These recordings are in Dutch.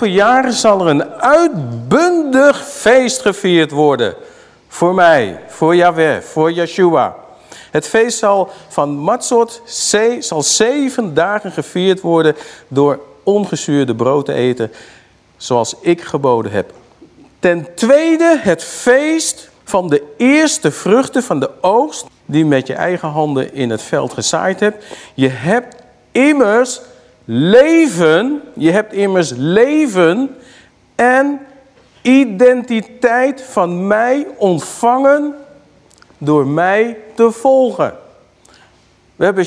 Per jaar zal er een uitbundig feest gevierd worden. Voor mij, voor Yahweh, voor Yeshua. Het feest zal van Matzot zal zeven dagen gevierd worden door ongezuurde brood te eten, zoals ik geboden heb. Ten tweede het feest van de eerste vruchten van de oogst, die met je eigen handen in het veld gezaaid hebt. Je hebt immers leven, je hebt immers leven en identiteit van mij ontvangen door mij te volgen. We hebben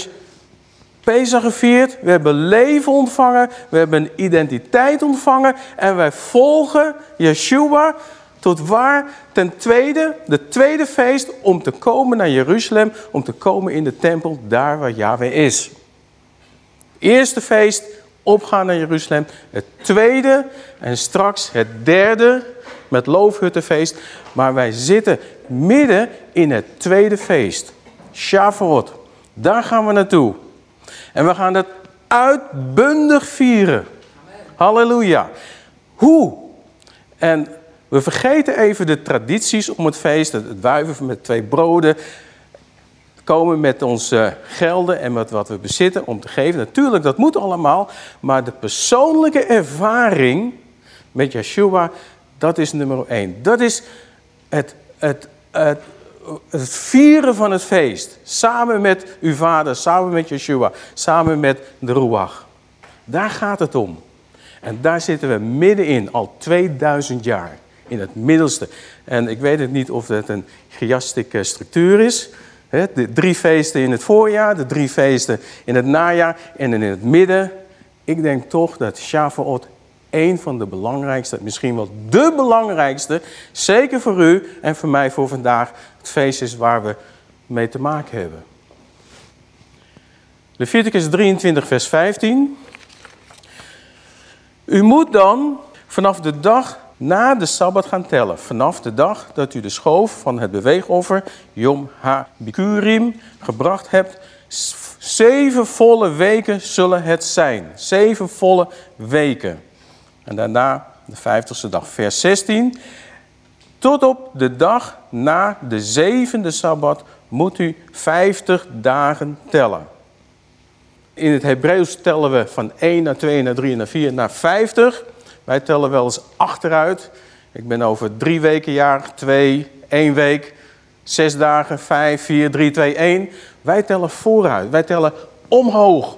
Pesach gevierd, we hebben leven ontvangen, we hebben identiteit ontvangen en wij volgen Yeshua tot waar ten tweede, de tweede feest om te komen naar Jeruzalem, om te komen in de tempel, daar waar Yahweh is. Eerste feest, opgaan naar Jeruzalem. Het tweede en straks het derde met loofhuttenfeest. Maar wij zitten midden in het tweede feest. Shavuot. Daar gaan we naartoe. En we gaan het uitbundig vieren. Halleluja. Hoe? En we vergeten even de tradities om het feest. Het wuiven met twee broden. Komen met onze gelden en met wat we bezitten om te geven. Natuurlijk, dat moet allemaal. Maar de persoonlijke ervaring met Yeshua, dat is nummer één. Dat is het, het, het, het vieren van het feest. Samen met uw vader, samen met Yeshua, samen met de Ruach. Daar gaat het om. En daar zitten we middenin, al 2000 jaar. In het middelste. En ik weet het niet of het een chiastieke structuur is. De drie feesten in het voorjaar, de drie feesten in het najaar en in het midden. Ik denk toch dat Shavuot een van de belangrijkste, misschien wel de belangrijkste, zeker voor u en voor mij voor vandaag, het feest is waar we mee te maken hebben. Leviticus 23, vers 15. U moet dan vanaf de dag na de Sabbat gaan tellen. Vanaf de dag dat u de schoof van het beweegoffer, Yom HaBikurim, gebracht hebt. Zeven volle weken zullen het zijn. Zeven volle weken. En daarna de vijftigste dag, vers 16. Tot op de dag na de zevende Sabbat moet u vijftig dagen tellen. In het Hebreeuws tellen we van 1 naar 2 naar 3 naar 4 naar 50. Wij tellen wel eens achteruit. Ik ben over drie weken jaar, twee, één week, zes dagen, vijf, vier, drie, twee, één. Wij tellen vooruit. Wij tellen omhoog.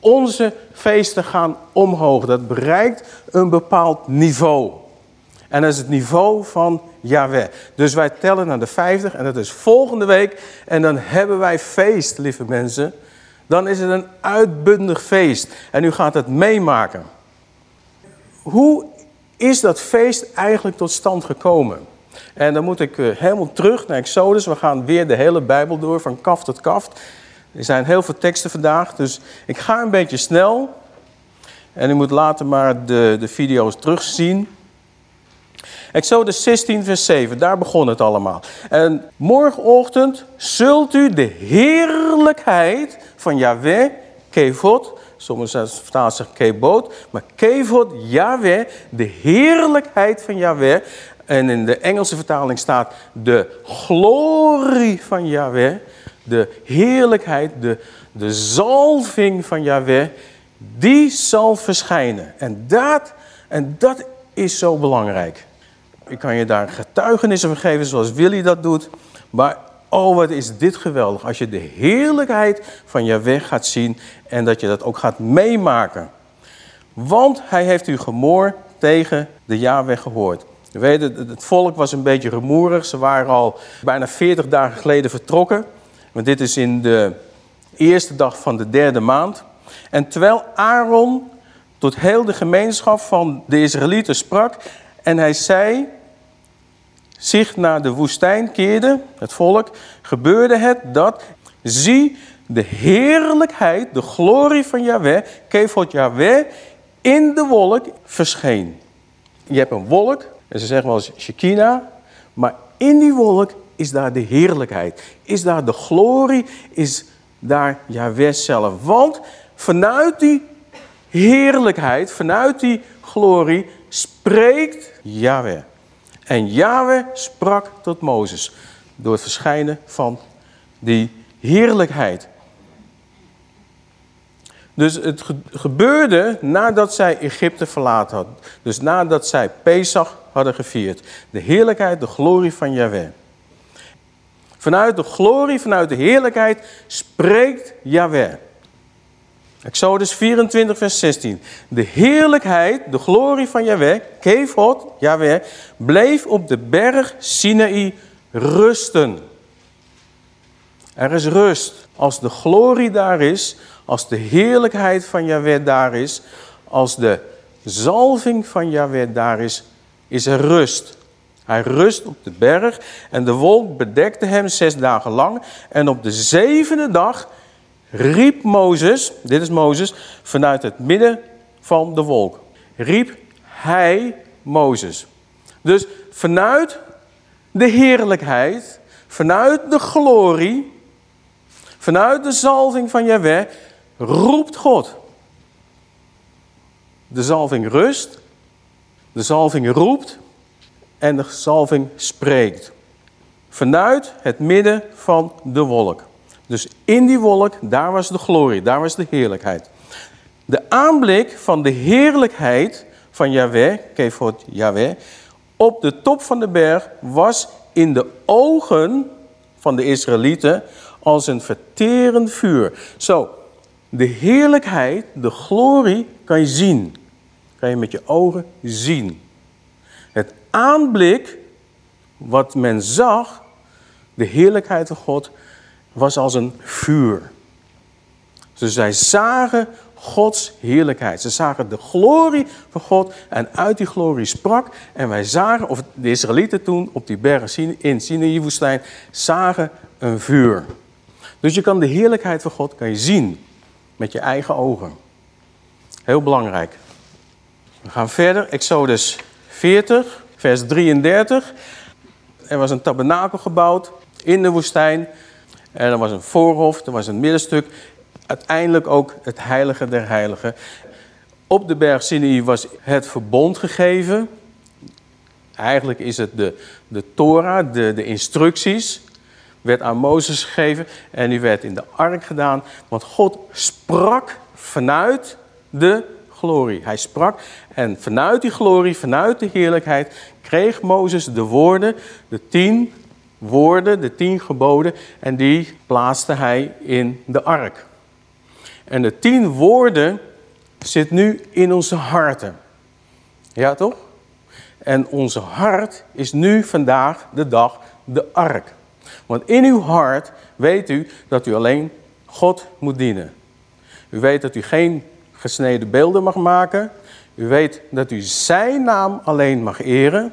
Onze feesten gaan omhoog. Dat bereikt een bepaald niveau. En dat is het niveau van Yahweh. Dus wij tellen naar de 50 en dat is volgende week. En dan hebben wij feest, lieve mensen. Dan is het een uitbundig feest. En u gaat het meemaken. Hoe is dat feest eigenlijk tot stand gekomen? En dan moet ik eh, helemaal terug naar Exodus. We gaan weer de hele Bijbel door, van kaf tot kaft. Er zijn heel veel teksten vandaag, dus ik ga een beetje snel. En u moet later maar de, de video's terugzien. Exodus 16, vers 7, daar begon het allemaal. En morgenochtend zult u de heerlijkheid van Yahweh, Kevod, sommigen vertalen zich Kebod, maar Kevod, Yahweh, de heerlijkheid van Yahweh. En in de Engelse vertaling staat de glorie van Yahweh de heerlijkheid, de, de zalving van Yahweh, die zal verschijnen. En dat, en dat is zo belangrijk. Ik kan je daar getuigenissen van geven zoals Willy dat doet. Maar oh, wat is dit geweldig. Als je de heerlijkheid van Yahweh gaat zien en dat je dat ook gaat meemaken. Want hij heeft u gemoord tegen de Yahweh gehoord. Weet, het volk was een beetje rumoerig. Ze waren al bijna 40 dagen geleden vertrokken. Want dit is in de eerste dag van de derde maand. En terwijl Aaron tot heel de gemeenschap van de Israëlieten sprak en hij zei, zich naar de woestijn keerde, het volk, gebeurde het dat, zie, de heerlijkheid, de glorie van Yahweh, Kevot Yahweh, in de wolk verscheen. Je hebt een wolk, en ze zeggen wel eens Shekinah, maar in die wolk is daar de heerlijkheid. Is daar de glorie, is daar Yahweh zelf. Want vanuit die heerlijkheid, vanuit die glorie, spreekt Yahweh. En Yahweh sprak tot Mozes door het verschijnen van die heerlijkheid. Dus het gebeurde nadat zij Egypte verlaten hadden. Dus nadat zij Pesach hadden gevierd. De heerlijkheid, de glorie van Yahweh. Vanuit de glorie, vanuit de heerlijkheid spreekt Yahweh. Exodus 24, vers 16. De heerlijkheid, de glorie van Yahweh, Kevod, Yahweh, bleef op de berg Sinaï rusten. Er is rust. Als de glorie daar is, als de heerlijkheid van Yahweh daar is, als de zalving van Yahweh daar is, is er rust. Hij rust op de berg en de wolk bedekte hem zes dagen lang. En op de zevende dag riep Mozes, dit is Mozes, vanuit het midden van de wolk. Riep hij Mozes. Dus vanuit de heerlijkheid, vanuit de glorie, vanuit de zalving van Jahweh, roept God. De zalving rust, de zalving roept en de zalving spreekt. Vanuit het midden van de wolk. Dus in die wolk, daar was de glorie, daar was de heerlijkheid. De aanblik van de heerlijkheid van Yahweh, Kefot Yahweh, op de top van de berg was in de ogen van de Israëlieten als een verterend vuur. Zo, de heerlijkheid, de glorie kan je zien. Kan je met je ogen zien. Het aanblik, wat men zag, de heerlijkheid van God, was als een vuur. Dus zij zagen Gods heerlijkheid. Ze zagen de glorie van God en uit die glorie sprak. En wij zagen, of de Israëlieten toen op die bergen in Sinai-woestijn, zagen een vuur. Dus je kan de heerlijkheid van God kan je zien met je eigen ogen. Heel belangrijk. We gaan verder, Exodus 40, vers 33. Er was een tabernakel gebouwd in de woestijn. En er was een voorhof, er was een middenstuk. Uiteindelijk ook het heilige der heiligen. Op de berg Sinai was het verbond gegeven. Eigenlijk is het de, de Torah, de, de instructies. Werd aan Mozes gegeven en die werd in de ark gedaan. Want God sprak vanuit de glorie. Hij sprak en vanuit die glorie, vanuit de heerlijkheid, kreeg Mozes de woorden, de tien woorden, de tien geboden, en die plaatste hij in de ark. En de tien woorden zit nu in onze harten. Ja toch? En onze hart is nu vandaag de dag de ark. Want in uw hart weet u dat u alleen God moet dienen. U weet dat u geen gesneden beelden mag maken. U weet dat u zijn naam alleen mag eren.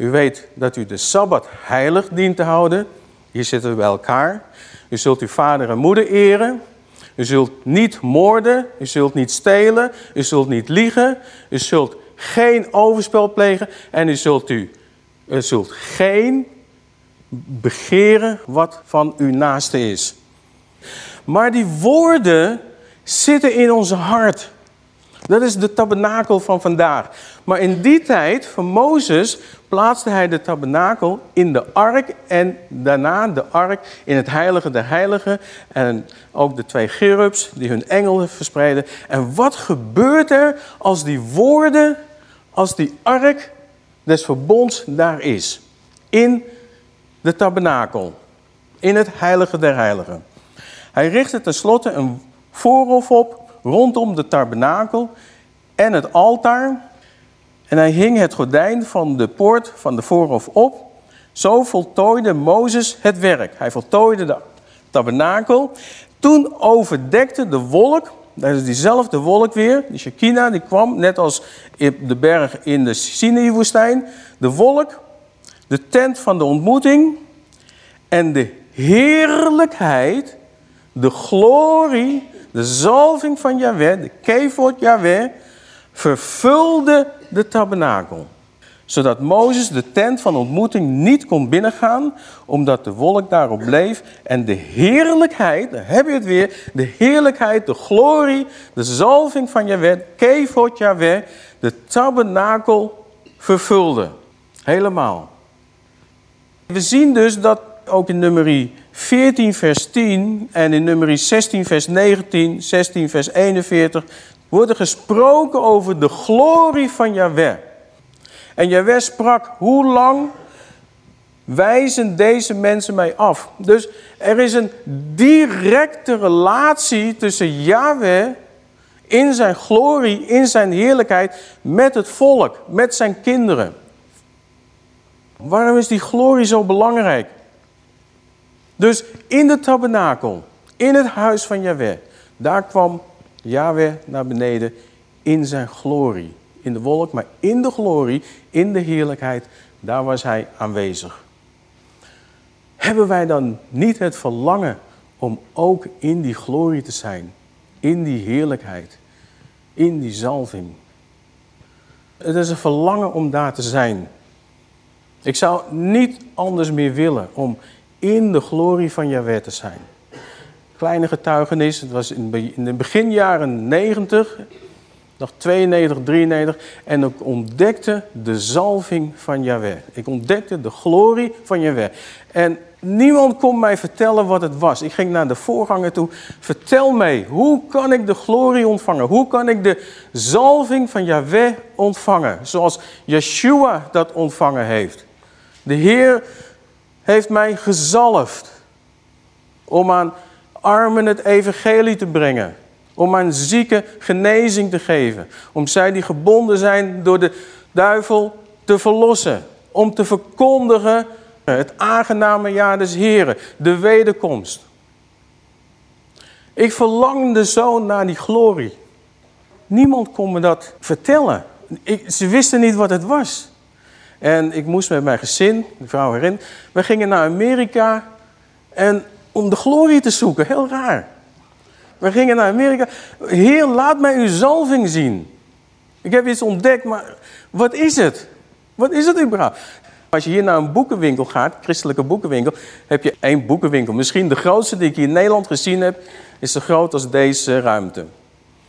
U weet dat u de Sabbat heilig dient te houden. Hier zitten we bij elkaar. U zult uw vader en moeder eren. U zult niet moorden. U zult niet stelen. U zult niet liegen. U zult geen overspel plegen. En u zult, u, zult geen begeren wat van uw naaste is. Maar die woorden zitten in onze hart. Dat is de tabernakel van vandaag. Maar in die tijd van Mozes plaatste hij de tabernakel in de ark en daarna de ark in het heilige der heiligen. En ook de twee cherubs die hun engelen verspreiden. En wat gebeurt er als die woorden, als die ark des verbonds daar is? In de tabernakel, in het heilige der heiligen. Hij richtte tenslotte een voorhof op rondom de tabernakel en het altaar. En hij hing het gordijn van de poort van de voorhof op. Zo voltooide Mozes het werk. Hij voltooide de tabernakel. Toen overdekte de wolk, dat is diezelfde wolk weer, de Shekinah, die kwam net als de berg in de Sinai-woestijn. De wolk, de tent van de ontmoeting en de heerlijkheid, de glorie de zalving van Yahweh, de kevot Yahweh, vervulde de tabernakel. zodat Mozes de tent van ontmoeting niet kon binnengaan, omdat de wolk daarop bleef. En de heerlijkheid, daar heb je het weer, de heerlijkheid, de glorie, de zalving van Jahweh, Kevot Jahweh, de tabernakel vervulde. Helemaal. We zien dus dat ook in nummerie 14 vers 10 en in nummerie 16 vers 19, 16 vers 41 wordt er gesproken over de glorie van Jahweh. En Jahweh sprak, hoe lang wijzen deze mensen mij af? Dus er is een directe relatie tussen Yahweh in zijn glorie, in zijn heerlijkheid, met het volk, met zijn kinderen. Waarom is die glorie zo belangrijk? Dus in de tabernakel, in het huis van Yahweh, daar kwam Yahweh naar beneden in zijn glorie. In de wolk, maar in de glorie, in de heerlijkheid, daar was hij aanwezig. Hebben wij dan niet het verlangen om ook in die glorie te zijn? In die heerlijkheid, in die zalving. Het is een verlangen om daar te zijn. Ik zou niet anders meer willen om in de glorie van Jahweh te zijn. Kleine getuigenis, het was in de beginjaren 90, nog 92, 93. En ik ontdekte de zalving van Yahweh. Ik ontdekte de glorie van Yahweh. En niemand kon mij vertellen wat het was. Ik ging naar de voorganger toe. Vertel mij, hoe kan ik de glorie ontvangen? Hoe kan ik de zalving van Yahweh ontvangen? Zoals Yeshua dat ontvangen heeft. De Heer heeft mij gezalfd om aan armen het evangelie te brengen. Om aan zieken genezing te geven. Om zij die gebonden zijn door de duivel te verlossen. Om te verkondigen het aangename jaar des Heren. De wederkomst. Ik verlangde zo naar die glorie. Niemand kon me dat vertellen. Ik, ze wisten niet wat het was. En ik moest met mijn gezin, de vrouw erin, we gingen naar Amerika en om de glorie te zoeken. Heel raar. We gingen naar Amerika. Heer, laat mij uw zalving zien. Ik heb iets ontdekt, maar wat is het? Wat is het überhaupt? Als je hier naar een boekenwinkel gaat, christelijke boekenwinkel, heb je één boekenwinkel. Misschien de grootste die ik hier in Nederland gezien heb, is zo groot als deze ruimte.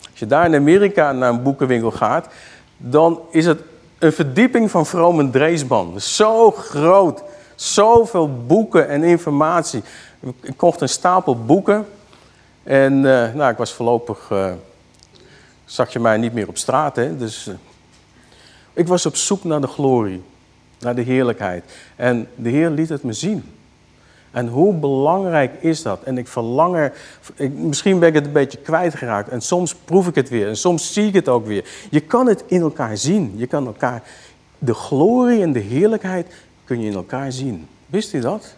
Als je daar in Amerika naar een boekenwinkel gaat, dan is het een verdieping van Vroom Dreesban. Zo groot, zoveel boeken en informatie. Ik kocht een stapel boeken en uh, nou, ik was voorlopig, uh, zag je mij niet meer op straat. Hè? Dus uh, ik was op zoek naar de glorie, naar de heerlijkheid. En de Heer liet het me zien. En hoe belangrijk is dat? En ik verlang er, ik, misschien ben ik het een beetje kwijtgeraakt. En soms proef ik het weer. En soms zie ik het ook weer. Je kan het in elkaar zien. Je kan elkaar, de glorie en de heerlijkheid kun je in elkaar zien. Wist u dat?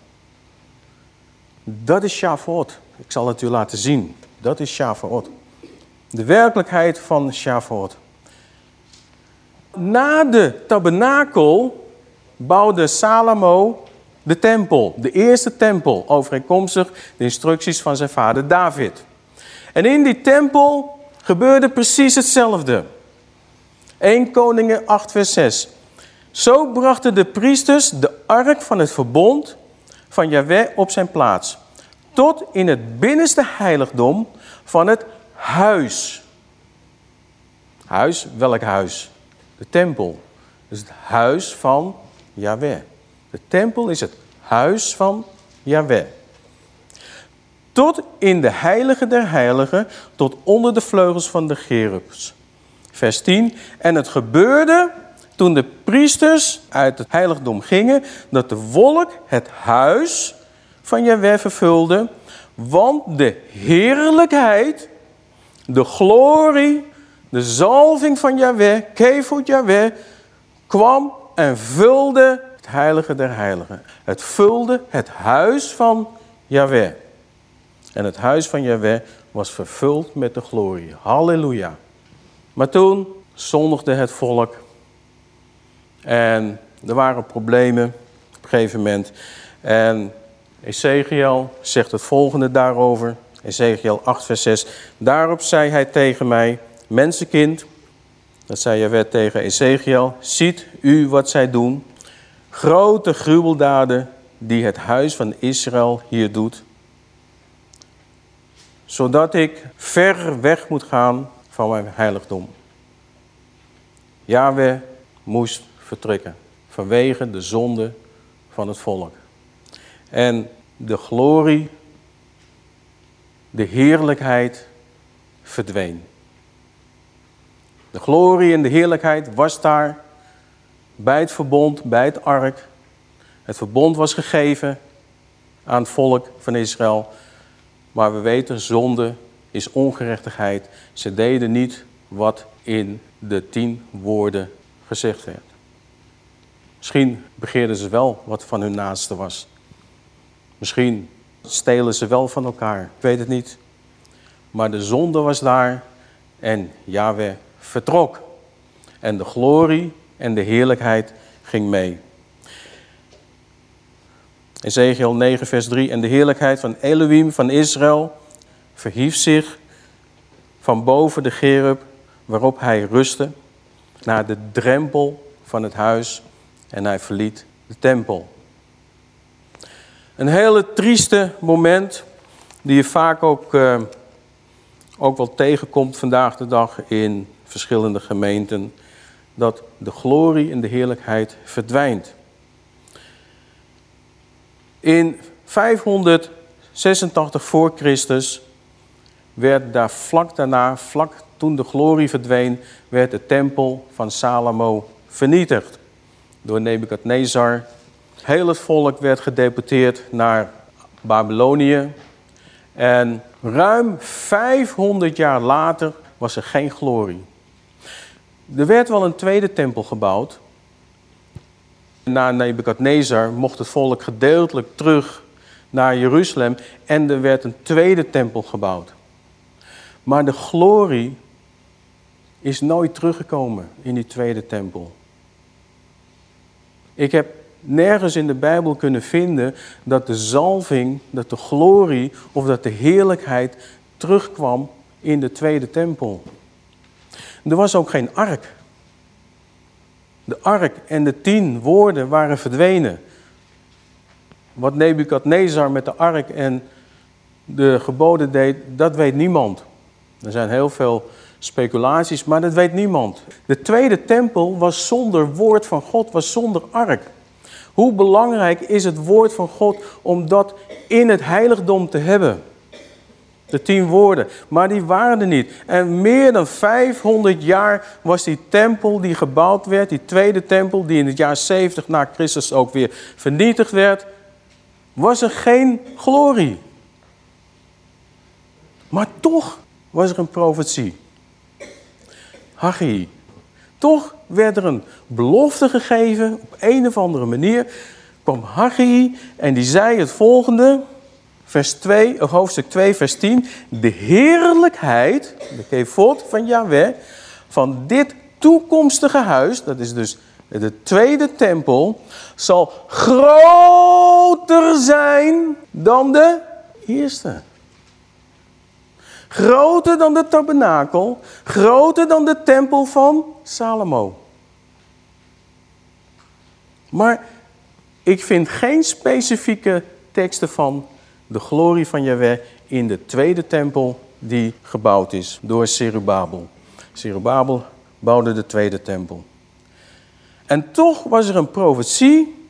Dat is Shavuot. Ik zal het u laten zien. Dat is Shavuot. De werkelijkheid van Shavuot. Na de tabernakel bouwde Salomo de tempel. De eerste tempel, overeenkomstig de instructies van zijn vader David. En in die tempel gebeurde precies hetzelfde. 1 Koningen 8 vers 6. Zo brachten de priesters de ark van het verbond van Yahweh op zijn plaats tot in het binnenste heiligdom van het huis. Huis, welk huis? De tempel. Dus het huis van Yahweh. De tempel is het huis van Yahweh. Tot in de heilige der heiligen, tot onder de vleugels van de gerubs. Vers 10. En het gebeurde toen de priesters uit het heiligdom gingen, dat de wolk het huis van Jahweh vervulde. Want de heerlijkheid, de glorie, de zalving van Jahweh, Kevut Jahweh, kwam en vulde het heilige der heiligen. Het vulde het huis van Jahweh. En het huis van Jahweh was vervuld met de glorie. Halleluja. Maar toen zondigde het volk. En er waren problemen op een gegeven moment. En Ezekiel zegt het volgende daarover. Ezekiel 8 vers 6. Daarop zei hij tegen mij, mensenkind, Dat zei Jawet tegen Ezekiel. Ziet u wat zij doen? Grote gruweldaden die het huis van Israël hier doet. Zodat ik ver weg moet gaan van mijn heiligdom. Yahweh moest vertrekken vanwege de zonde van het volk. En de glorie, de heerlijkheid verdween. De glorie en de heerlijkheid was daar bij het verbond, bij het ark. Het verbond was gegeven aan het volk van Israël. Maar we weten, zonde is ongerechtigheid. Ze deden niet wat in de tien woorden gezegd werd. Misschien begeerden ze wel wat van hun naaste was. Misschien stelen ze wel van elkaar. Ik weet het niet. Maar de zonde was daar en Yahweh vertrok. En de glorie en de heerlijkheid ging mee. Ezekiel 9, vers 3. En de heerlijkheid van Elohim van Israël verhief zich van boven de gerub waarop hij rustte naar de drempel van het huis en hij verliet de tempel. Een hele trieste moment die je vaak ook, uh, ook wel tegenkomt vandaag de dag in verschillende gemeenten. Dat de glorie en de heerlijkheid verdwijnt. In 586 voor Christus werd daar vlak daarna, vlak toen de glorie verdween, werd de tempel van Salomo vernietigd door Nebukadnezar. Heel het volk werd gedeporteerd naar Babylonië. En ruim 500 jaar later was er geen glorie. Er werd wel een tweede tempel gebouwd. Na Nebukadnezar mocht het volk gedeeltelijk terug naar Jeruzalem en er werd een tweede tempel gebouwd. Maar de glorie is nooit teruggekomen in die tweede tempel. Ik heb nergens in de Bijbel kunnen vinden dat de zalving, dat de glorie of dat de heerlijkheid terugkwam in de tweede tempel. Er was ook geen ark. De ark en de tien woorden waren verdwenen. Wat Nebukadnezar met de ark en de geboden deed, dat weet niemand. Er zijn heel veel speculaties, maar dat weet niemand. De tweede tempel was zonder woord van God, was zonder ark. Hoe belangrijk is het woord van God om dat in het heiligdom te hebben? De tien woorden. Maar die waren er niet. En meer dan 500 jaar was die tempel die gebouwd werd, die tweede tempel, die in het jaar 70 na Christus ook weer vernietigd werd, was er geen glorie. Maar toch was er een profetie. Haggai. Toch werd er een belofte gegeven, op een of andere manier kwam Haggai en die zei het volgende, vers 2, hoofdstuk 2, vers 10. De heerlijkheid, de kevot van Yahweh, van dit toekomstige huis, dat is dus de tweede tempel, zal groter zijn dan de eerste. Groter dan de tabernakel, groter dan de tempel van Salomo. Maar ik vind geen specifieke teksten van de glorie van Yahweh in de tweede tempel die gebouwd is door Zerubabel. Zerubabel bouwde de tweede tempel. En toch was er een profetie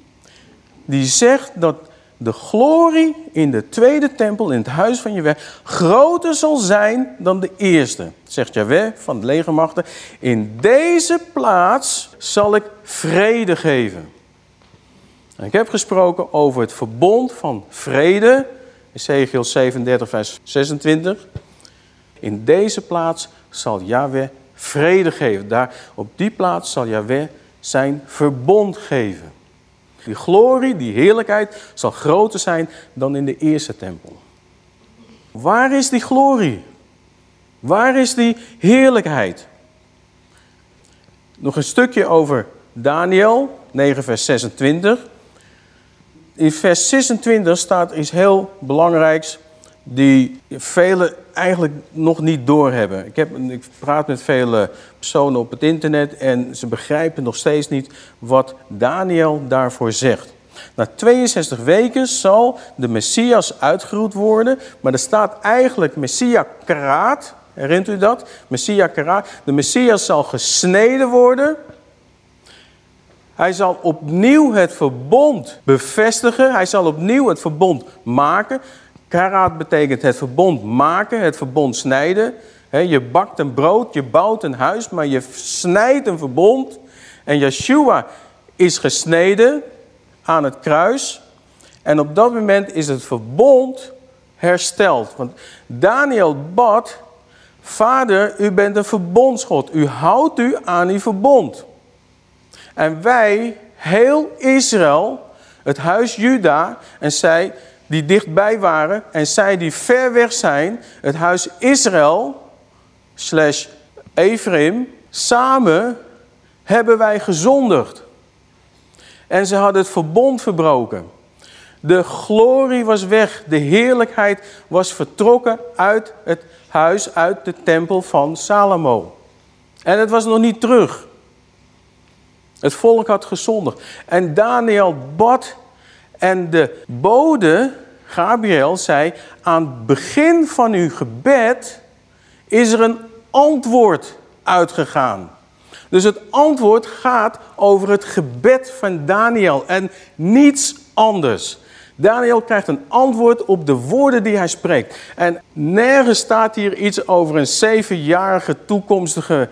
die zegt dat de glorie in de tweede tempel, in het huis van Jehovah, groter zal zijn dan de eerste. Zegt Jahweh van de legermachten, in deze plaats zal ik vrede geven. En ik heb gesproken over het verbond van vrede, Ezekiel 37 vers 26. In deze plaats zal Yahweh vrede geven. Daar, op die plaats zal Yahweh zijn verbond geven. Die glorie, die heerlijkheid zal groter zijn dan in de eerste tempel. Waar is die glorie? Waar is die heerlijkheid? Nog een stukje over Daniel, 9 vers 26. In vers 26 staat iets heel belangrijks. Die velen eigenlijk nog niet doorhebben. Ik, heb, ik praat met vele personen op het internet en ze begrijpen nog steeds niet wat Daniel daarvoor zegt. Na 62 weken zal de Messias uitgeroeid worden, maar er staat eigenlijk Messia karaat. Herinnert u dat? Messia karaat. De Messias zal gesneden worden. Hij zal opnieuw het verbond bevestigen. Hij zal opnieuw het verbond maken. Karaat betekent het verbond maken, het verbond snijden. je bakt een brood, je bouwt een huis, maar je snijdt een verbond. En Yeshua is gesneden aan het kruis. En op dat moment is het verbond hersteld. Want Daniel bad, Vader, u bent een verbondsgod. U houdt u aan uw verbond. En wij, heel Israël, het huis Juda en zij die dichtbij waren en zij die ver weg zijn, het huis Israël slash Ephraim, samen hebben wij gezondigd. En ze hadden het verbond verbroken. De glorie was weg, de heerlijkheid was vertrokken uit het huis, uit de tempel van Salomo. En het was nog niet terug. Het volk had gezondigd. En Daniel bad en de bode, Gabriel, zei... aan het begin van uw gebed is er een antwoord uitgegaan. Dus het antwoord gaat over het gebed van Daniel en niets anders. Daniel krijgt een antwoord op de woorden die hij spreekt. En nergens staat hier iets over een zevenjarige toekomstige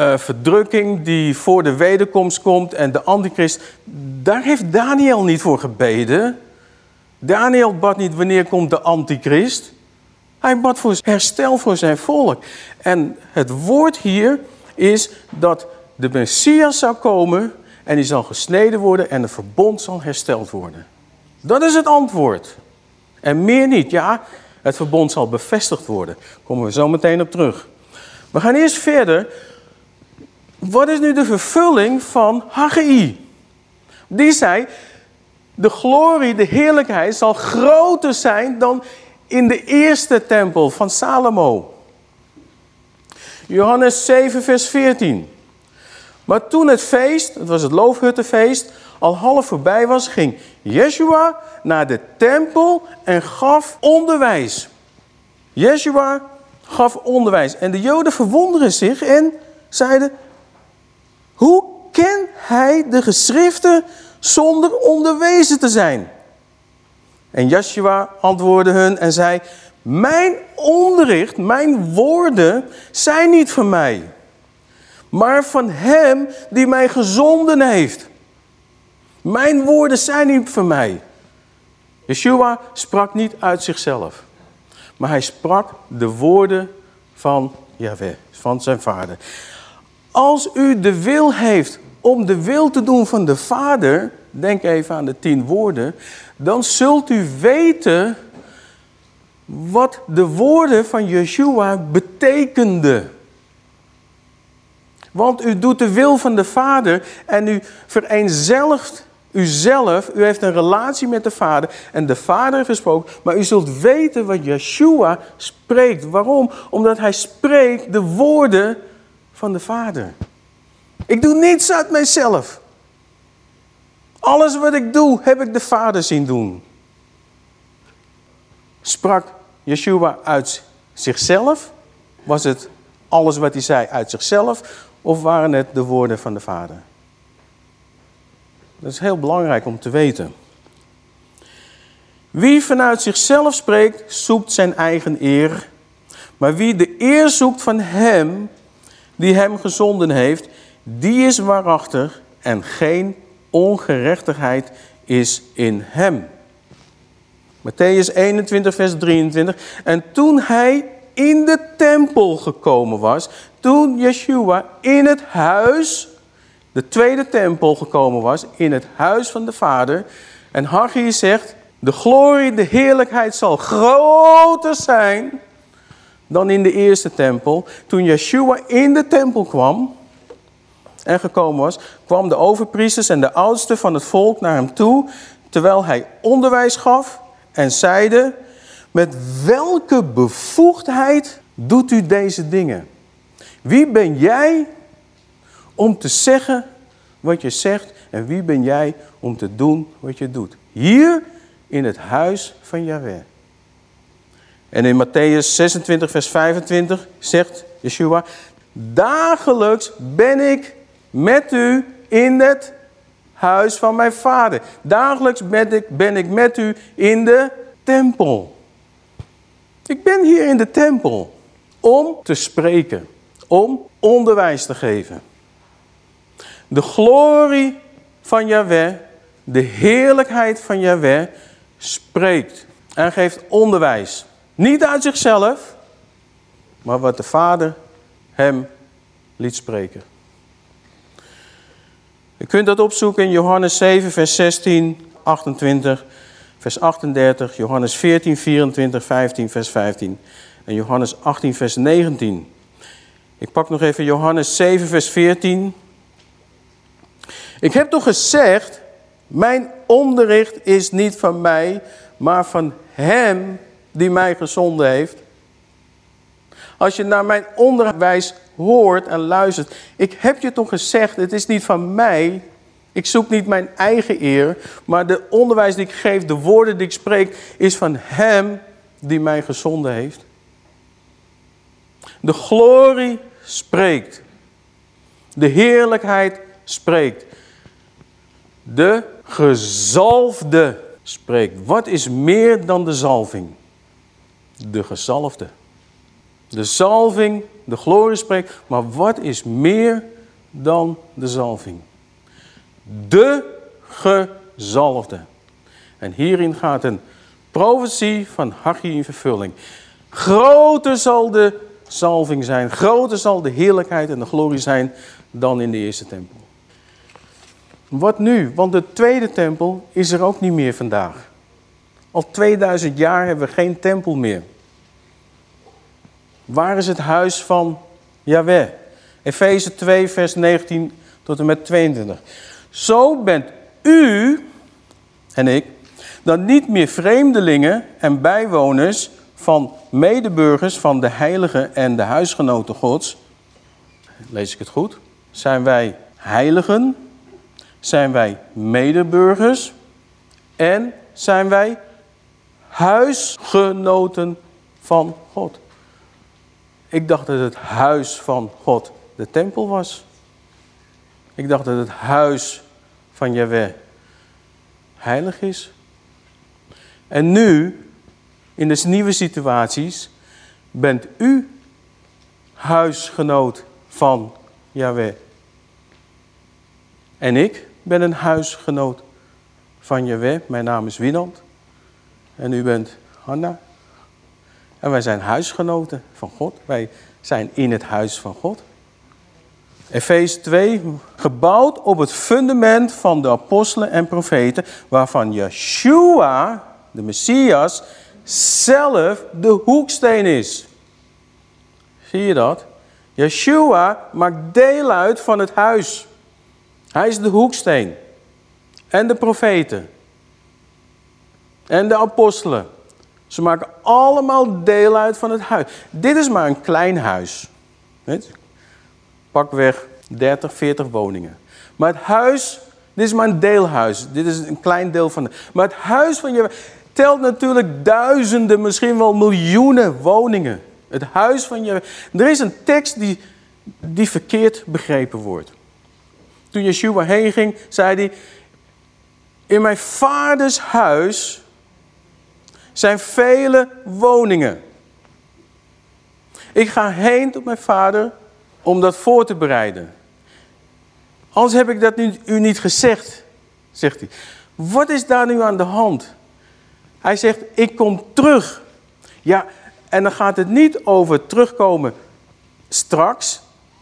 uh, verdrukking die voor de wederkomst komt en de antichrist. Daar heeft Daniel niet voor gebeden. Daniel bad niet wanneer komt de antichrist. Hij bad voor herstel voor zijn volk. En het woord hier is dat de Messias zou komen en die zal gesneden worden en het verbond zal hersteld worden. Dat is het antwoord. En meer niet. Ja, het verbond zal bevestigd worden. Daar komen we zo meteen op terug. We gaan eerst verder wat is nu de vervulling van Haggai? Die zei, de glorie, de heerlijkheid zal groter zijn dan in de eerste tempel van Salomo. Johannes 7, vers 14. Maar toen het feest, het was het loofhuttenfeest, al half voorbij was, ging Yeshua naar de tempel en gaf onderwijs. Yeshua gaf onderwijs. En de Joden verwonderen zich en zeiden, hoe kent hij de geschriften zonder onderwezen te zijn? En Joshua antwoordde hun en zei, mijn onderricht, mijn woorden zijn niet van mij, maar van hem die mij gezonden heeft. Mijn woorden zijn niet van mij. Yeshua sprak niet uit zichzelf, maar hij sprak de woorden van Yahweh, van zijn vader. Als u de wil heeft om de wil te doen van de Vader, denk even aan de tien woorden, dan zult u weten wat de woorden van Yeshua betekenden. Want u doet de wil van de Vader en u vereenzelvigt uzelf. U heeft een relatie met de Vader en de Vader heeft gesproken. Maar u zult weten wat Yeshua spreekt. Waarom? Omdat hij spreekt de woorden van de Vader. Ik doe niets uit mijzelf. Alles wat ik doe, heb ik de Vader zien doen. Sprak Yeshua uit zichzelf? Was het alles wat hij zei uit zichzelf? Of waren het de woorden van de Vader? Dat is heel belangrijk om te weten. Wie vanuit zichzelf spreekt, zoekt zijn eigen eer. Maar wie de eer zoekt van hem die hem gezonden heeft, die is waarachtig en geen ongerechtigheid is in hem. Matthäus 21, vers 23. En toen hij in de tempel gekomen was, toen Yeshua in het huis, de tweede tempel gekomen was, in het huis van de Vader. En Haggai zegt, de glorie, de heerlijkheid zal groter zijn dan in de eerste tempel. Toen Yeshua in de tempel kwam en gekomen was, kwam de overpriesters en de oudsten van het volk naar hem toe, terwijl hij onderwijs gaf en zeide, Met welke bevoegdheid doet u deze dingen? Wie ben jij om te zeggen wat je zegt en wie ben jij om te doen wat je doet? Hier in het huis van Yahweh. En in Matthäus 26, vers 25 zegt Yeshua, dagelijks ben ik met u in het huis van mijn vader. Dagelijks ben ik, ben ik met u in de tempel. Ik ben hier in de tempel om te spreken, om onderwijs te geven. De glorie van Yahweh, de heerlijkheid van Yahweh spreekt en geeft onderwijs. Niet uit zichzelf, maar wat de Vader hem liet spreken. Je kunt dat opzoeken in Johannes 7, vers 16, 28, vers 38, Johannes 14, 24, 15, vers 15 en Johannes 18, vers 19. Ik pak nog even Johannes 7, vers 14. Ik heb toch gezegd, mijn onderricht is niet van mij, maar van hem die mij gezonden heeft. Als je naar mijn onderwijs hoort en luistert. Ik heb je toch gezegd, het is niet van mij. Ik zoek niet mijn eigen eer. Maar de onderwijs die ik geef, de woorden die ik spreek, is van hem die mij gezonden heeft. De glorie spreekt. De heerlijkheid spreekt. De gezalfde spreekt. Wat is meer dan de zalving? De gezalfde. De zalving, de glorie spreekt, maar wat is meer dan de zalving? De gezalfde. En hierin gaat een profetie van Haggai in vervulling. Groter zal de zalving zijn, groter zal de heerlijkheid en de glorie zijn dan in de eerste tempel. Wat nu? Want de tweede tempel is er ook niet meer vandaag. Al 2000 jaar hebben we geen tempel meer. Waar is het huis van Yahweh? Efeze 2, vers 19 tot en met 22. Zo bent u en ik dan niet meer vreemdelingen en bijwoners van medeburgers van de heiligen en de huisgenoten gods. Lees ik het goed? Zijn wij heiligen? Zijn wij medeburgers? En zijn wij huisgenoten van God? Ik dacht dat het huis van God de tempel was. Ik dacht dat het huis van Yahweh heilig is. En nu, in deze nieuwe situaties, bent u huisgenoot van Yahweh. En ik ben een huisgenoot van Yahweh. Mijn naam is Winand. En u bent Hanna. En wij zijn huisgenoten van God. Wij zijn in het huis van God. Efeze 2, gebouwd op het fundament van de apostelen en profeten, waarvan Yeshua, de Messias, zelf de hoeksteen is. Zie je dat? Yeshua maakt deel uit van het huis. Hij is de hoeksteen. En de profeten. En de apostelen. Ze maken allemaal deel uit van het huis. Dit is maar een klein huis. Weet? Pakweg 30, 40 woningen. Maar het huis, dit is maar een deelhuis. Dit is een klein deel van. De, maar het huis van je telt natuurlijk duizenden, misschien wel miljoenen woningen. Het huis van je. Er is een tekst die, die verkeerd begrepen wordt. Toen Yeshua heen ging, zei hij: In mijn vaders huis zijn vele woningen. Ik ga heen tot mijn vader om dat voor te bereiden. Anders heb ik dat nu, u niet gezegd, zegt hij. Wat is daar nu aan de hand? Hij zegt, ik kom terug. Ja, en dan gaat het niet over terugkomen straks,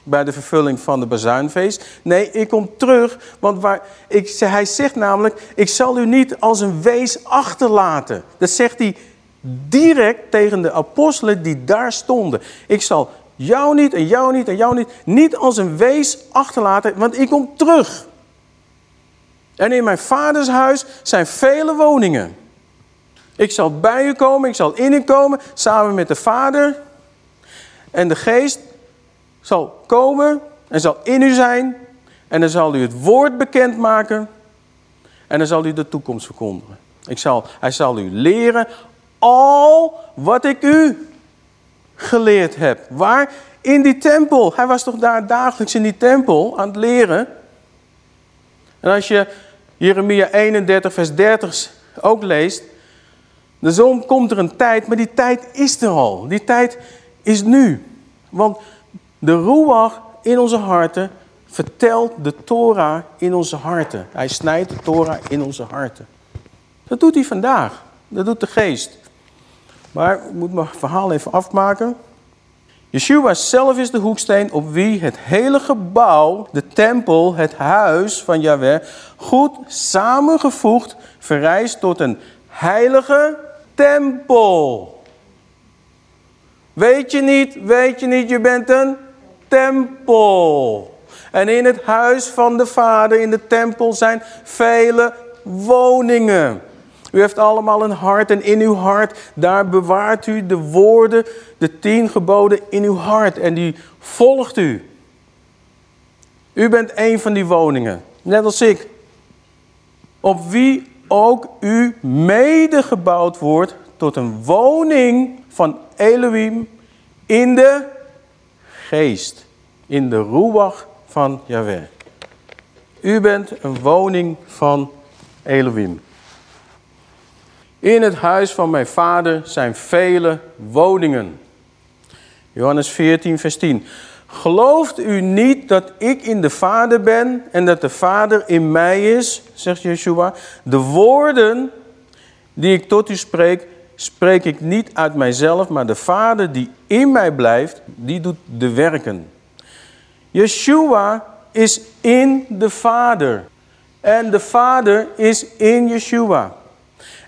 bij de vervulling van de bazuinfeest. Nee, ik kom terug, want waar, ik, hij zegt namelijk, ik zal u niet als een wees achterlaten. Dat zegt hij direct tegen de apostelen die daar stonden. Ik zal jou niet en jou niet en jou niet, niet als een wees achterlaten, want ik kom terug. En in mijn vaders huis zijn vele woningen. Ik zal bij u komen, ik zal in u komen, samen met de Vader. En de Geest zal komen en zal in u zijn. En dan zal u het woord bekendmaken. En dan zal u de toekomst verkondigen. Ik zal, hij zal u leren al wat ik u geleerd heb. Waar? In die tempel. Hij was toch daar dagelijks in die tempel aan het leren. En als je Jeremia 31 vers 30 ook leest. De zon komt er een tijd, maar die tijd is er al. Die tijd is nu. Want de Ruach in onze harten vertelt de Torah in onze harten. Hij snijdt de Torah in onze harten. Dat doet hij vandaag. Dat doet de geest. Maar ik moet mijn verhaal even afmaken. Yeshua zelf is de hoeksteen op wie het hele gebouw, de tempel, het huis van Yahweh, goed samengevoegd verrijst tot een heilige tempel. Weet je niet, weet je niet, je bent een tempel. En in het huis van de Vader, in de tempel, zijn vele woningen. U heeft allemaal een hart en in uw hart, daar bewaart u de woorden, de tien geboden in uw hart. En die volgt u. U bent een van die woningen, net als ik. Op wie ook u medegebouwd wordt tot een woning van Elohim in de geest. In de ruach van Yahweh. U bent een woning van Elohim. In het huis van mijn vader zijn vele woningen. Johannes 14, vers 10. Gelooft u niet dat ik in de Vader ben en dat de Vader in mij is, zegt Yeshua. De woorden die ik tot u spreek, spreek ik niet uit mijzelf, maar de Vader die in mij blijft, die doet de werken. Yeshua is in de Vader en de Vader is in Yeshua.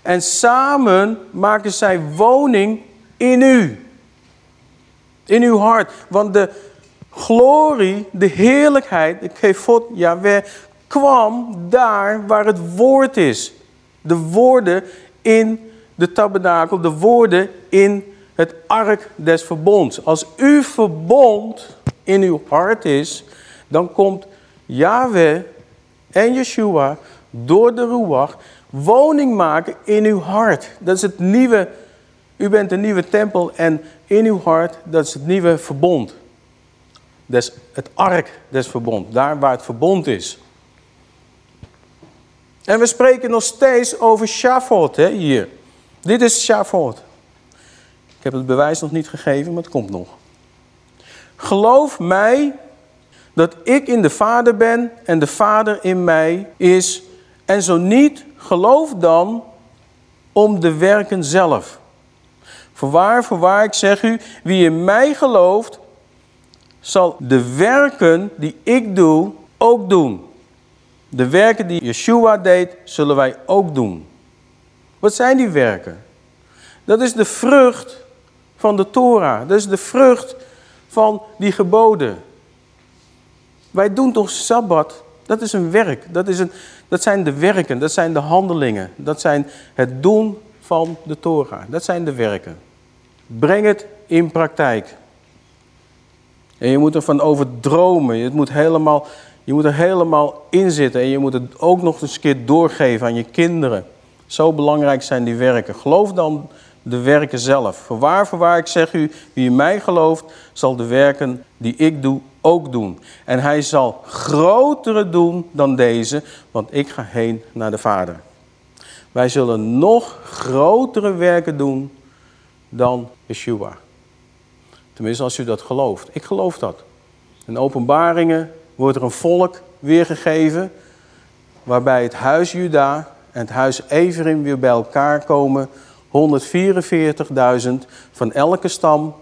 En samen maken zij woning in u. In uw hart. Want de glorie, de heerlijkheid, de kefot Yahweh, kwam daar waar het woord is. De woorden in de tabernakel, de woorden in het ark des verbonds. Als uw verbond in uw hart is, dan komt Yahweh en Yeshua door de Ruach woning maken in uw hart. Dat is het nieuwe, u bent een nieuwe tempel en in uw hart, dat is het nieuwe verbond. Is het ark des verbond, daar waar het verbond is. En we spreken nog steeds over Shavuot hè, hier. Dit is Shavuot. Ik heb het bewijs nog niet gegeven, maar het komt nog. Geloof mij dat ik in de Vader ben en de Vader in mij is. En zo niet, geloof dan om de werken zelf. Voorwaar, voorwaar, ik zeg u, wie in mij gelooft, zal de werken die ik doe ook doen. De werken die Yeshua deed, zullen wij ook doen. Wat zijn die werken? Dat is de vrucht van de Torah. Dat is de vrucht van die geboden. Wij doen toch Sabbat? Dat is een werk. Dat, is een, dat zijn de werken, dat zijn de handelingen. Dat zijn het doen van de Torah. Dat zijn de werken. Breng het in praktijk. En je moet ervan overdromen. Je moet, helemaal, je moet er helemaal in zitten. En je moet het ook nog eens een keer doorgeven aan je kinderen. Zo belangrijk zijn die werken. Geloof dan de werken zelf. Voorwaar, voorwaar, ik zeg u, wie in mij gelooft, zal de werken die ik doe ook doen. En hij zal grotere doen dan deze, want ik ga heen naar de Vader. Wij zullen nog grotere werken doen dan Yeshua. Tenminste, als u dat gelooft. Ik geloof dat. In openbaringen wordt er een volk weergegeven... waarbij het huis Juda en het huis Everim weer bij elkaar komen... 144.000, van elke stam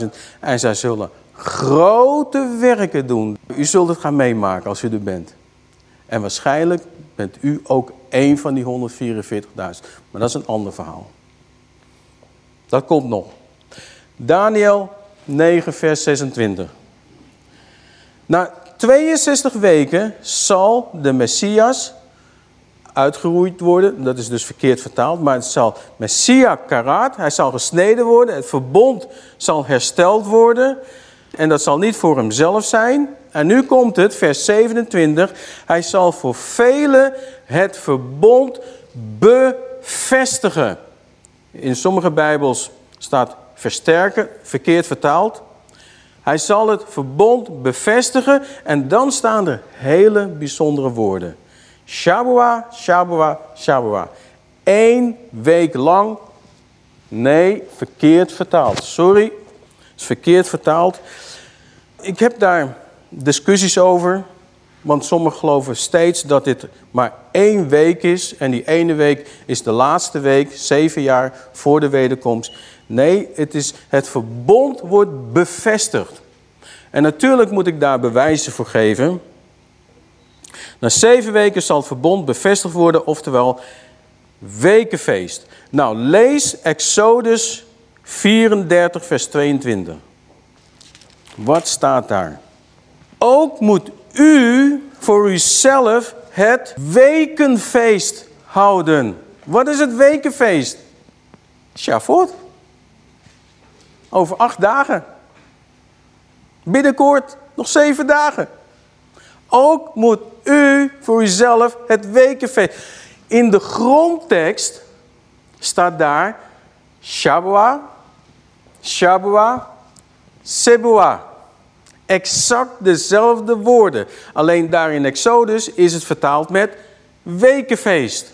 12.000. En zij zullen grote werken doen. U zult het gaan meemaken als u er bent. En waarschijnlijk bent u ook één van die 144.000. Maar dat is een ander verhaal. Dat komt nog. Daniel 9, vers 26. Na 62 weken zal de Messias uitgeroeid worden. Dat is dus verkeerd vertaald. Maar het zal Messia karat. Hij zal gesneden worden. Het verbond zal hersteld worden. En dat zal niet voor hemzelf zijn. En nu komt het, vers 27. Hij zal voor velen het verbond bevestigen. In sommige bijbels staat versterken, verkeerd vertaald. Hij zal het verbond bevestigen en dan staan er hele bijzondere woorden. Shabua, Shabua, Shabua. Eén week lang. Nee, verkeerd vertaald. Sorry, is verkeerd vertaald. Ik heb daar discussies over. Want sommigen geloven steeds dat dit maar één week is. En die ene week is de laatste week, zeven jaar voor de wederkomst. Nee, het, is, het verbond wordt bevestigd. En natuurlijk moet ik daar bewijzen voor geven. Na zeven weken zal het verbond bevestigd worden, oftewel wekenfeest. Nou, lees Exodus 34, vers 22. Wat staat daar? Ook moet u voor uzelf het wekenfeest houden. Wat is het wekenfeest? Shavuot. Over acht dagen. Binnenkort nog zeven dagen. Ook moet u voor uzelf het wekenfeest. In de grondtekst staat daar Shabua, Shabua, Sebua. Exact dezelfde woorden. Alleen daar in Exodus is het vertaald met wekenfeest.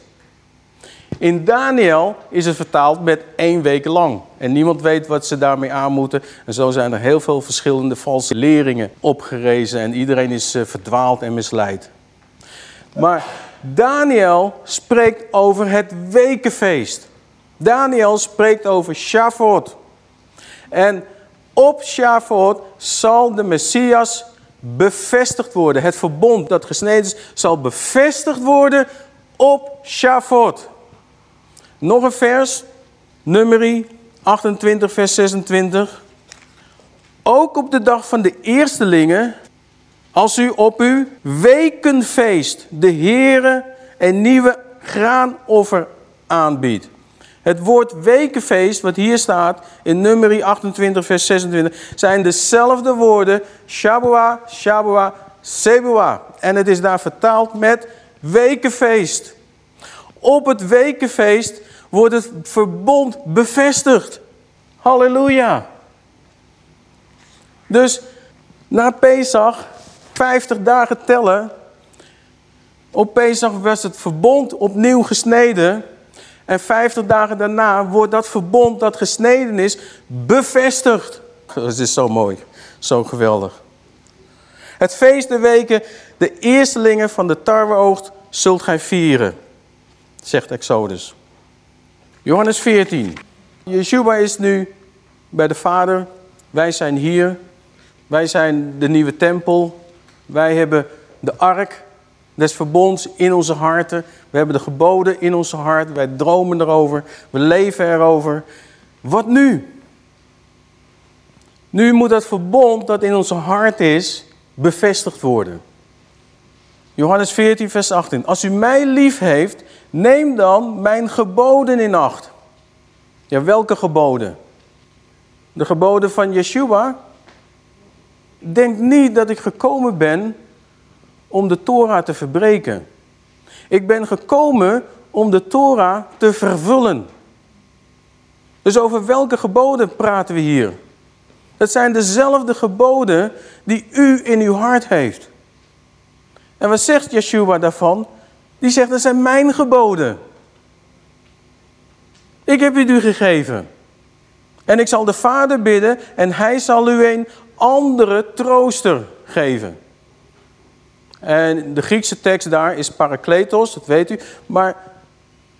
In Daniel is het vertaald met één week lang. En niemand weet wat ze daarmee aan moeten. En zo zijn er heel veel verschillende valse leringen opgerezen. En iedereen is eh, verdwaald en misleid. Maar Daniel spreekt over het wekenfeest. Daniel spreekt over Shavuot. En op Shavuot zal de Messias bevestigd worden. Het verbond dat gesneden is, zal bevestigd worden op Shavuot. Nog een vers, nummerie 28, vers 26. Ook op de dag van de eerstelingen, als u op uw wekenfeest de Heere een nieuwe graanoffer aanbiedt. Het woord wekenfeest, wat hier staat in nummerie 28, vers 26, zijn dezelfde woorden Shabua, Shabua, Sebua. En het is daar vertaald met wekenfeest. Op het wekenfeest wordt het verbond bevestigd. Halleluja. Dus na Pesach, 50 dagen tellen. Op Pesach was het verbond opnieuw gesneden. En 50 dagen daarna wordt dat verbond dat gesneden is bevestigd. Dat is zo mooi, zo geweldig. Het feest der weken, de eerstelingen van de tarweoogst zult gij vieren, zegt Exodus. Johannes 14. Yeshua is nu bij de Vader. Wij zijn hier. Wij zijn de nieuwe tempel. Wij hebben de ark des verbonds in onze harten. We hebben de geboden in onze hart. Wij dromen erover. We leven erover. Wat nu? Nu moet dat verbond dat in onze hart is, bevestigd worden. Johannes 14, vers 18. Als u mij lief heeft, neem dan mijn geboden in acht. Ja, welke geboden? De geboden van Yeshua? Denk niet dat ik gekomen ben om de Torah te verbreken. Ik ben gekomen om de Torah te vervullen. Dus over welke geboden praten we hier? Het zijn dezelfde geboden die u in uw hart heeft. En wat zegt Yeshua daarvan? Die zegt, dat zijn mijn geboden. Ik heb u gegeven. En ik zal de Vader bidden en hij zal u een andere trooster geven. En de Griekse tekst daar is parakletos, dat weet u. Maar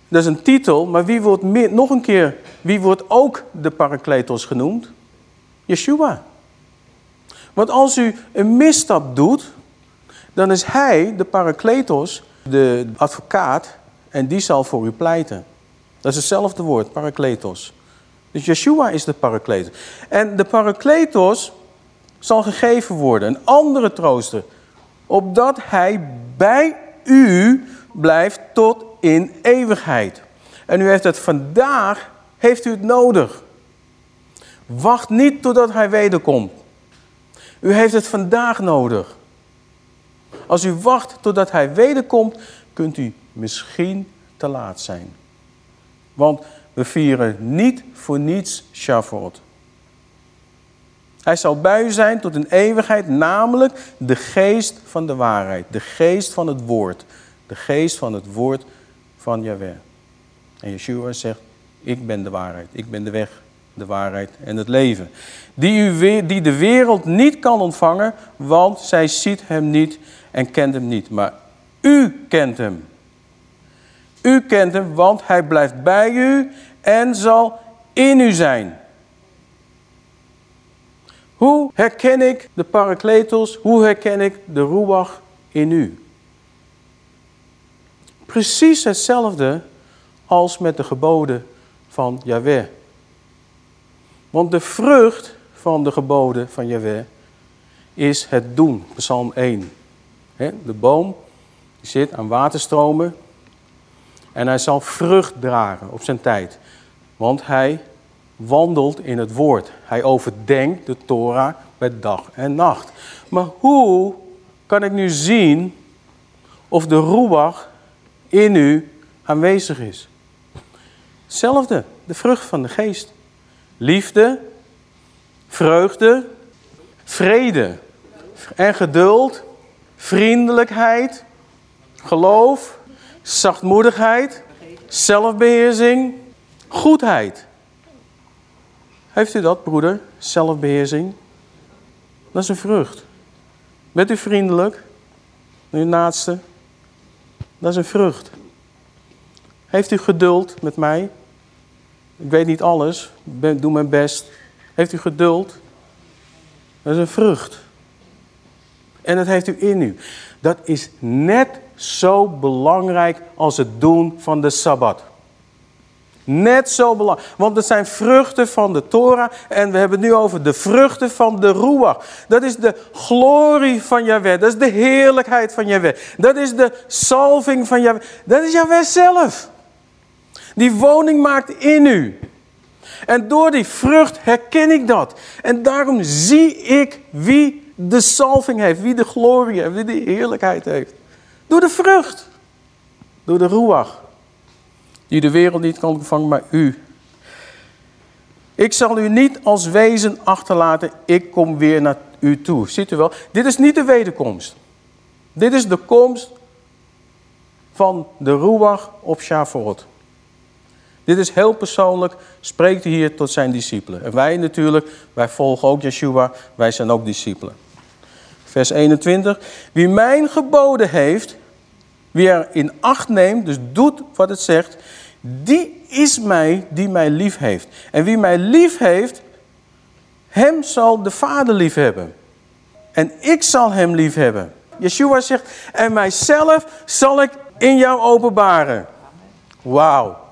dat is een titel, maar wie wordt nog een keer, wie wordt ook de parakletos genoemd? Yeshua. Want als u een misstap doet, dan is hij, de parakletos, de advocaat en die zal voor u pleiten. Dat is hetzelfde woord, parakletos. Dus Yeshua is de parakletos. En de parakletos zal gegeven worden, een andere trooster opdat hij bij u blijft tot in eeuwigheid. En u heeft het vandaag, heeft u het nodig. Wacht niet totdat hij wederkomt. U heeft het vandaag nodig. Als u wacht totdat hij wederkomt, kunt u misschien te laat zijn. Want we vieren niet voor niets Shavuot. Hij zal bij u zijn tot een eeuwigheid, namelijk de geest van de waarheid. De geest van het woord. De geest van het woord van Yahweh. En Yeshua zegt, ik ben de waarheid. Ik ben de weg, de waarheid en het leven. Die, u, die de wereld niet kan ontvangen, want zij ziet hem niet en kent hem niet. Maar u kent hem. U kent hem, want hij blijft bij u en zal in u zijn. Hoe herken ik de parakletos? Hoe herken ik de ruach in u? Precies hetzelfde als met de geboden van Yahweh. Want de vrucht van de geboden van Yahweh is het doen. Psalm 1. De boom zit aan waterstromen en hij zal vrucht dragen op zijn tijd. Want hij wandelt in het woord. Hij overdenkt de Torah bij dag en nacht. Maar hoe kan ik nu zien of de Ruach in u aanwezig is? Hetzelfde, de vrucht van de geest. Liefde, vreugde, vrede en geduld, vriendelijkheid, geloof, zachtmoedigheid, zelfbeheersing, goedheid. Heeft u dat, broeder? Zelfbeheersing? Dat is een vrucht. Bent u vriendelijk? Uw naaste? Dat is een vrucht. Heeft u geduld met mij? Ik weet niet alles. Ik doe mijn best. Heeft u geduld? Dat is een vrucht. En dat heeft u in u. Dat is net zo belangrijk als het doen van de Sabbat. Net zo belangrijk. Want het zijn vruchten van de Torah. En we hebben het nu over de vruchten van de Ruach. Dat is de glorie van Yahweh. Dat is de heerlijkheid van Yahweh. Dat is de salving van Yahweh. Dat is Yahweh zelf. Die woning maakt in u. En door die vrucht herken ik dat. En daarom zie ik wie de salving heeft. Wie de glorie heeft. Wie de heerlijkheid heeft. Door de vrucht. Door de Ruach die de wereld niet kan ontvangen, maar u. Ik zal u niet als wezen achterlaten, ik kom weer naar u toe. Ziet u wel, dit is niet de wederkomst. Dit is de komst van de Ruach op Shavuot. Dit is heel persoonlijk, spreekt hij hier tot zijn discipelen. En wij natuurlijk, wij volgen ook Yeshua, wij zijn ook discipelen. Vers 21. Wie mijn geboden heeft, wie er in acht neemt, dus doet wat het zegt, die is mij die mij lief heeft. En wie mij lief heeft, hem zal de Vader lief hebben. En ik zal hem lief hebben. Yeshua zegt, en mijzelf zal ik in jou openbaren. Wauw.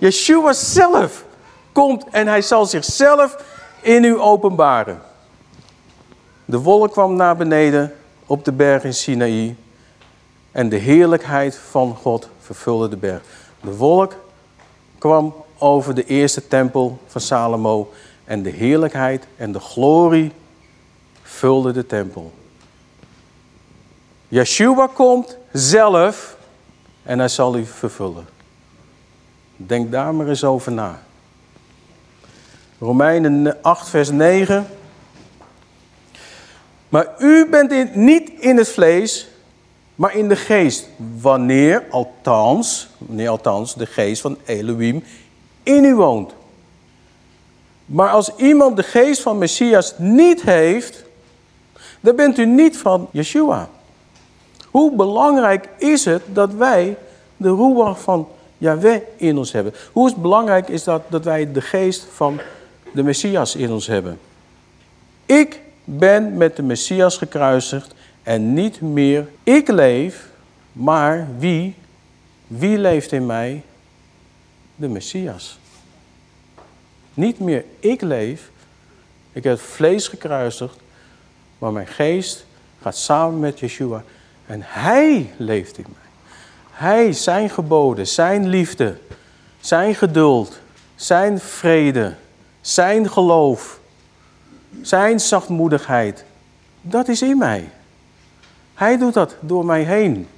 Yeshua zelf komt en hij zal zichzelf in u openbaren. De wolk kwam naar beneden op de berg in Sinaï. En de heerlijkheid van God vervulde de berg. De wolk kwam over de eerste tempel van Salomo en de heerlijkheid en de glorie vulde de tempel. Yeshua komt zelf en hij zal u vervullen. Denk daar maar eens over na. Romeinen 8, vers 9. Maar u bent niet in het vlees, maar in de geest. Wanneer althans, wanneer althans de geest van Elohim in u woont. Maar als iemand de geest van Messias niet heeft, dan bent u niet van Yeshua. Hoe belangrijk is het dat wij de ruach van Yahweh in ons hebben? Hoe belangrijk is dat, dat wij de geest van de Messias in ons hebben? Ik ben met de Messias gekruisigd en niet meer ik leef, maar wie? Wie leeft in mij? De Messias. Niet meer ik leef, ik heb het vlees gekruisigd, maar mijn geest gaat samen met Yeshua en hij leeft in mij. Hij, zijn geboden, zijn liefde, zijn geduld, zijn vrede, zijn geloof, zijn zachtmoedigheid, dat is in mij. Hij doet dat door mij heen.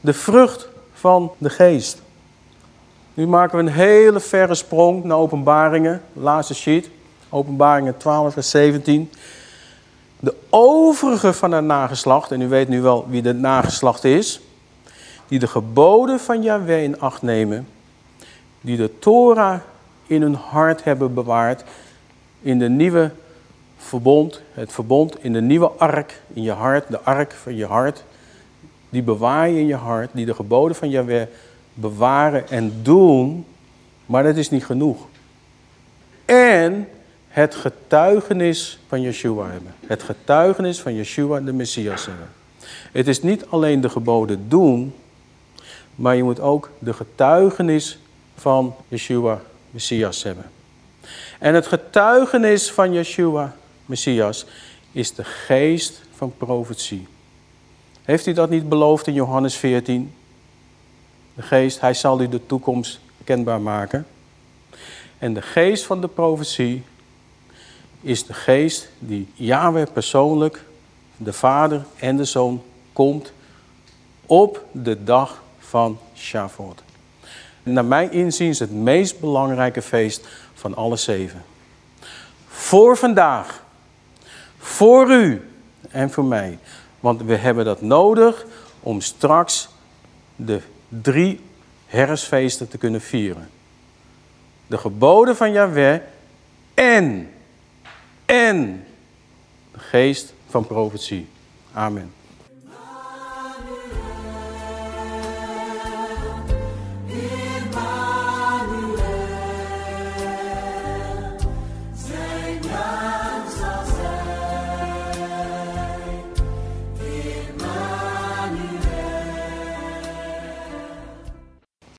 De vrucht van de geest. Nu maken we een hele verre sprong naar openbaringen. Laatste sheet. Openbaringen 12 en 17. De overige van het nageslacht, en u weet nu wel wie de nageslacht is, die de geboden van Yahweh in acht nemen, die de Torah in hun hart hebben bewaard, in de nieuwe verbond, het verbond in de nieuwe ark in je hart, de ark van je hart, die bewaar je in je hart, die de geboden van Yahweh bewaren en doen, maar dat is niet genoeg. En het getuigenis van Yeshua hebben. Het getuigenis van Yeshua de Messias hebben. Het is niet alleen de geboden doen, maar je moet ook de getuigenis van Yeshua Messias hebben. En het getuigenis van Yeshua Messias is de geest van profetie. Heeft hij dat niet beloofd in Johannes 14? De geest, hij zal u de toekomst kenbaar maken. En de geest van de profetie is de geest die Yahweh persoonlijk, de Vader en de Zoon, komt op de dag van Shavuot. Naar mijn inziens het meest belangrijke feest van alle zeven. Voor vandaag, voor u en voor mij. Want we hebben dat nodig om straks de drie herfstfeesten te kunnen vieren. De geboden van Yahweh en, en de geest van profetie. Amen.